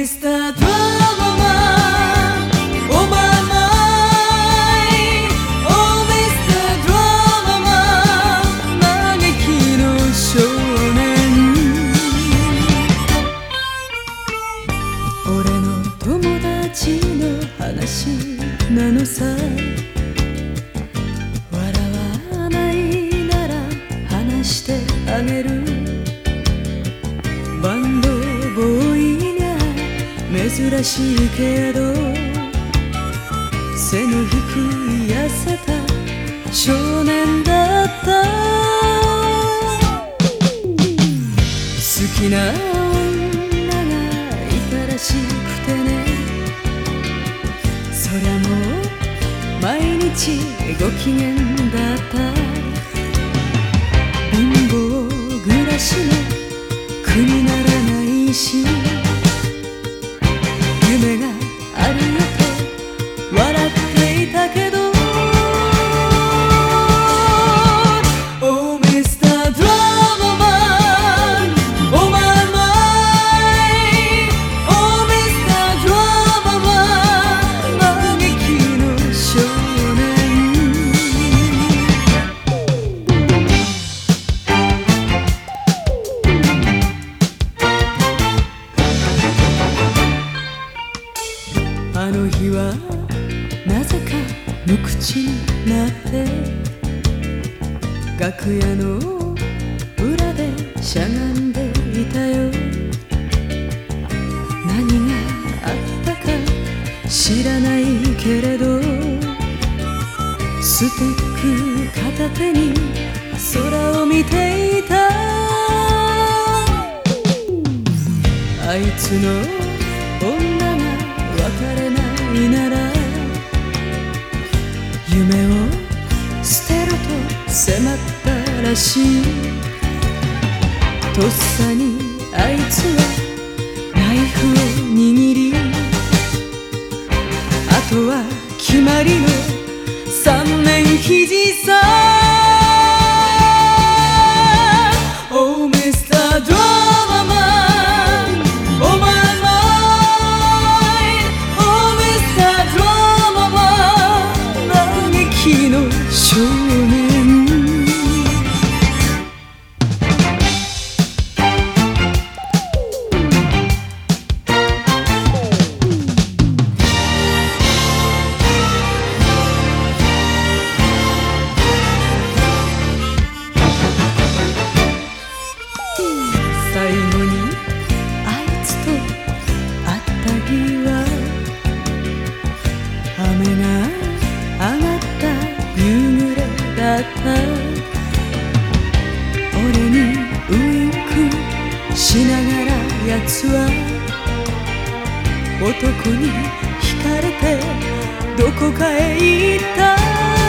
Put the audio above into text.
「オバマいオービスドラマ」「まげきのしょうねん」「おれのともだちのはなしなのさ」らしいけど背の低い痩せた少年だった。好きな女がいたらしくてね。そりゃもう毎日ご機嫌だった。貧乏暮らしの苦にならないし。なぜか無口になって楽屋の裏でしゃがんでいたよ。何があったか知らないけれどステック片手に空を見ていた。あいつの女が別れないなら。夢を捨てろと迫ったらしい。とっさにあいつはナイフを握り。あとは決まりの三面肘さ。の少年った。俺にウインクしながらやつは男に惹かれてどこかへ行った。